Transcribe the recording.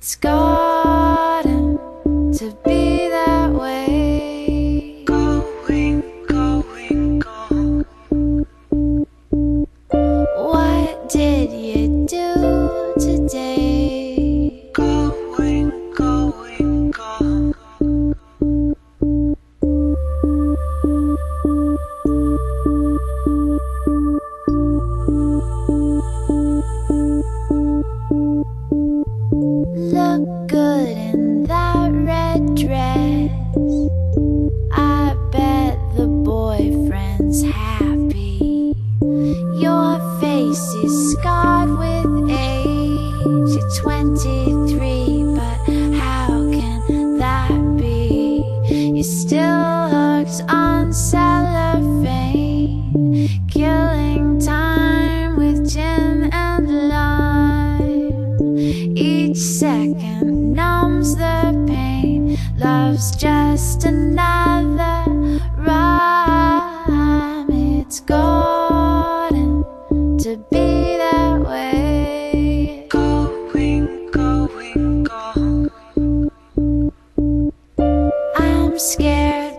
It's gotten I bet the boyfriend's happy. Your face is scarred with age. You're 23, but how can that be? You're still hooked on cellophane, killing time with gin and lime. Each second. Love's just another rhyme. It's golden to be that way. Going, going, gone. I'm scared,